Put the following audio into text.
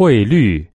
汇率。